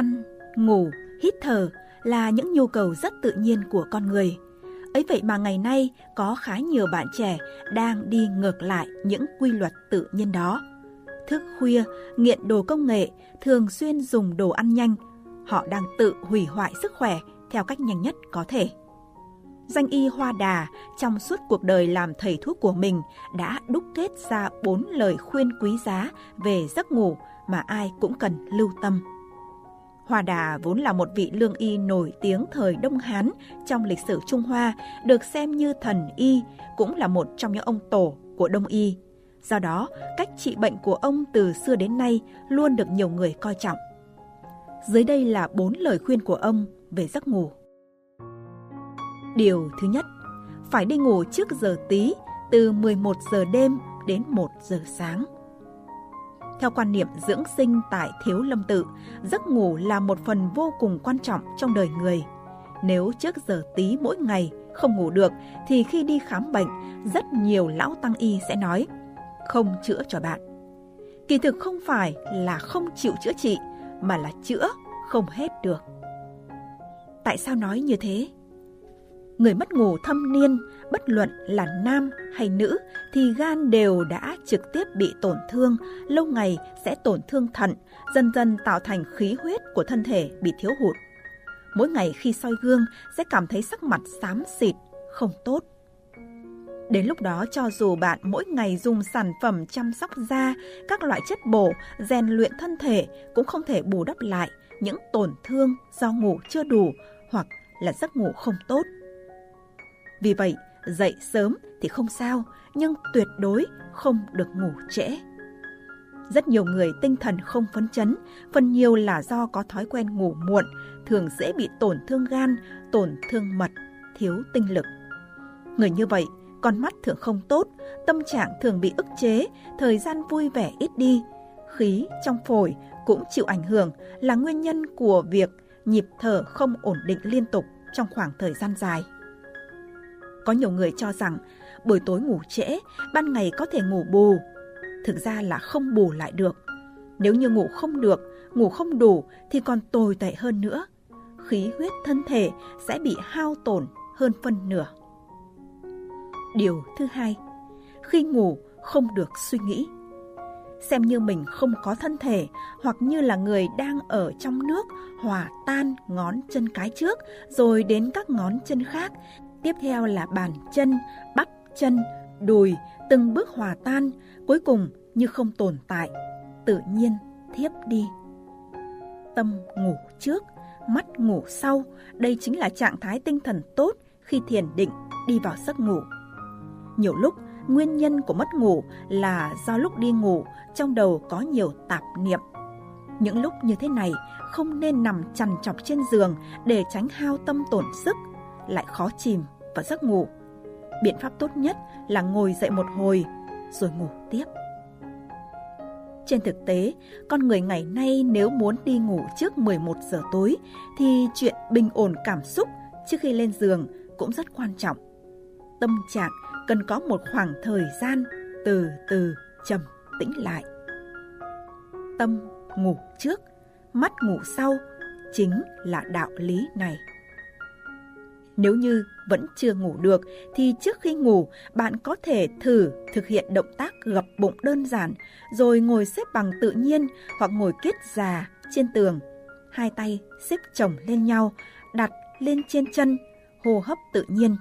Ăn, ngủ, hít thở là những nhu cầu rất tự nhiên của con người. Ấy vậy mà ngày nay có khá nhiều bạn trẻ đang đi ngược lại những quy luật tự nhiên đó. Thức khuya, nghiện đồ công nghệ, thường xuyên dùng đồ ăn nhanh. Họ đang tự hủy hoại sức khỏe theo cách nhanh nhất có thể. Danh y Hoa Đà trong suốt cuộc đời làm thầy thuốc của mình đã đúc kết ra bốn lời khuyên quý giá về giấc ngủ mà ai cũng cần lưu tâm. Hoa Đà vốn là một vị lương y nổi tiếng thời Đông Hán trong lịch sử Trung Hoa, được xem như thần y, cũng là một trong những ông tổ của Đông y. Do đó, cách trị bệnh của ông từ xưa đến nay luôn được nhiều người coi trọng. Dưới đây là bốn lời khuyên của ông về giấc ngủ. Điều thứ nhất, phải đi ngủ trước giờ tí từ 11 giờ đêm đến 1 giờ sáng. Theo quan niệm dưỡng sinh tại Thiếu Lâm Tự, giấc ngủ là một phần vô cùng quan trọng trong đời người. Nếu trước giờ tí mỗi ngày không ngủ được thì khi đi khám bệnh, rất nhiều lão tăng y sẽ nói không chữa cho bạn. Kỳ thực không phải là không chịu chữa trị mà là chữa không hết được. Tại sao nói như thế? Người mất ngủ thâm niên, bất luận là nam hay nữ, thì gan đều đã trực tiếp bị tổn thương, lâu ngày sẽ tổn thương thận, dần dần tạo thành khí huyết của thân thể bị thiếu hụt. Mỗi ngày khi soi gương sẽ cảm thấy sắc mặt xám xịt, không tốt. Đến lúc đó cho dù bạn mỗi ngày dùng sản phẩm chăm sóc da, các loại chất bổ, rèn luyện thân thể cũng không thể bù đắp lại những tổn thương do ngủ chưa đủ hoặc là giấc ngủ không tốt. Vì vậy, dậy sớm thì không sao, nhưng tuyệt đối không được ngủ trễ. Rất nhiều người tinh thần không phấn chấn, phần nhiều là do có thói quen ngủ muộn, thường dễ bị tổn thương gan, tổn thương mật, thiếu tinh lực. Người như vậy, con mắt thường không tốt, tâm trạng thường bị ức chế, thời gian vui vẻ ít đi, khí trong phổi cũng chịu ảnh hưởng là nguyên nhân của việc nhịp thở không ổn định liên tục trong khoảng thời gian dài. Có nhiều người cho rằng buổi tối ngủ trễ, ban ngày có thể ngủ bù. Thực ra là không bù lại được. Nếu như ngủ không được, ngủ không đủ thì còn tồi tệ hơn nữa. Khí huyết thân thể sẽ bị hao tổn hơn phân nửa. Điều thứ hai, khi ngủ không được suy nghĩ. Xem như mình không có thân thể hoặc như là người đang ở trong nước hòa tan ngón chân cái trước rồi đến các ngón chân khác Tiếp theo là bàn chân, bắp chân, đùi, từng bước hòa tan, cuối cùng như không tồn tại, tự nhiên thiếp đi. Tâm ngủ trước, mắt ngủ sau, đây chính là trạng thái tinh thần tốt khi thiền định đi vào giấc ngủ. Nhiều lúc, nguyên nhân của mất ngủ là do lúc đi ngủ trong đầu có nhiều tạp niệm. Những lúc như thế này không nên nằm chằn chọc trên giường để tránh hao tâm tổn sức lại khó chìm vào giấc ngủ. Biện pháp tốt nhất là ngồi dậy một hồi rồi ngủ tiếp. Trên thực tế, con người ngày nay nếu muốn đi ngủ trước 11 giờ tối thì chuyện bình ổn cảm xúc trước khi lên giường cũng rất quan trọng. Tâm trạng cần có một khoảng thời gian từ từ trầm tĩnh lại. Tâm ngủ trước, mắt ngủ sau chính là đạo lý này. Nếu như vẫn chưa ngủ được thì trước khi ngủ bạn có thể thử thực hiện động tác gập bụng đơn giản rồi ngồi xếp bằng tự nhiên hoặc ngồi kết già trên tường. Hai tay xếp chồng lên nhau, đặt lên trên chân, hô hấp tự nhiên.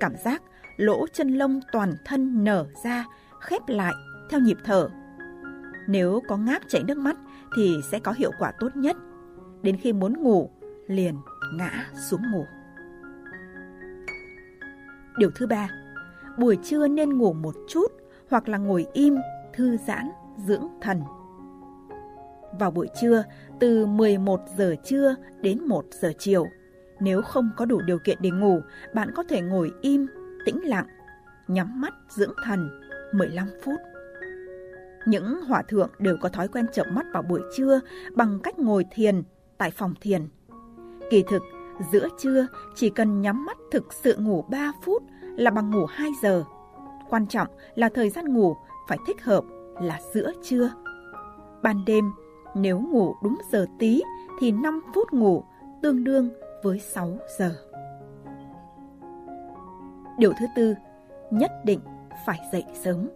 Cảm giác lỗ chân lông toàn thân nở ra, khép lại theo nhịp thở. Nếu có ngáp chảy nước mắt thì sẽ có hiệu quả tốt nhất. Đến khi muốn ngủ, liền ngã xuống ngủ. Điều thứ ba, buổi trưa nên ngủ một chút hoặc là ngồi im, thư giãn, dưỡng thần. Vào buổi trưa, từ 11 giờ trưa đến 1 giờ chiều, nếu không có đủ điều kiện để ngủ, bạn có thể ngồi im, tĩnh lặng, nhắm mắt dưỡng thần 15 phút. Những hòa thượng đều có thói quen chợp mắt vào buổi trưa bằng cách ngồi thiền tại phòng thiền. Kỳ thực, giữa trưa chỉ cần nhắm mắt thực sự ngủ 3 phút là bằng ngủ 2 giờ. Quan trọng là thời gian ngủ phải thích hợp là giữa trưa. Ban đêm Nếu ngủ đúng giờ tí thì 5 phút ngủ tương đương với 6 giờ. Điều thứ tư, nhất định phải dậy sớm.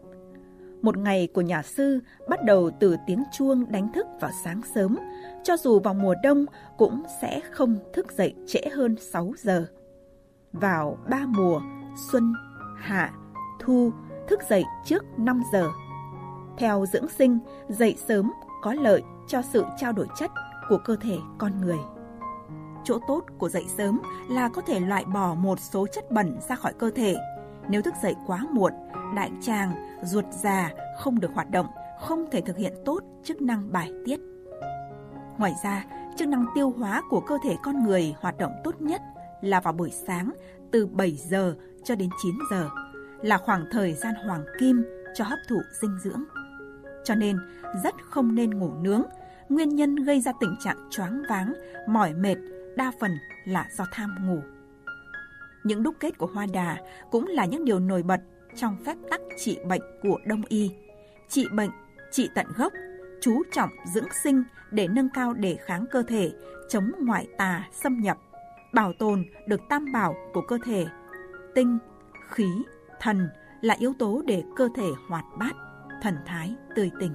Một ngày của nhà sư bắt đầu từ tiếng chuông đánh thức vào sáng sớm, cho dù vào mùa đông cũng sẽ không thức dậy trễ hơn 6 giờ. Vào ba mùa, xuân, hạ, thu, thức dậy trước 5 giờ. Theo dưỡng sinh, dậy sớm có lợi cho sự trao đổi chất của cơ thể con người. Chỗ tốt của dậy sớm là có thể loại bỏ một số chất bẩn ra khỏi cơ thể. Nếu thức dậy quá muộn, đại tràng, ruột già không được hoạt động, không thể thực hiện tốt chức năng bài tiết. Ngoài ra, chức năng tiêu hóa của cơ thể con người hoạt động tốt nhất là vào buổi sáng từ 7 giờ cho đến 9 giờ, là khoảng thời gian hoàng kim cho hấp thụ dinh dưỡng. Cho nên, rất không nên ngủ nướng. Nguyên nhân gây ra tình trạng choáng váng, mỏi mệt đa phần là do tham ngủ. Những đúc kết của hoa đà cũng là những điều nổi bật trong phép tắc trị bệnh của Đông y. Trị bệnh, trị tận gốc, chú trọng dưỡng sinh để nâng cao đề kháng cơ thể, chống ngoại tà xâm nhập, bảo tồn được tam bảo của cơ thể. Tinh, khí, thần là yếu tố để cơ thể hoạt bát, thần thái, tươi tỉnh.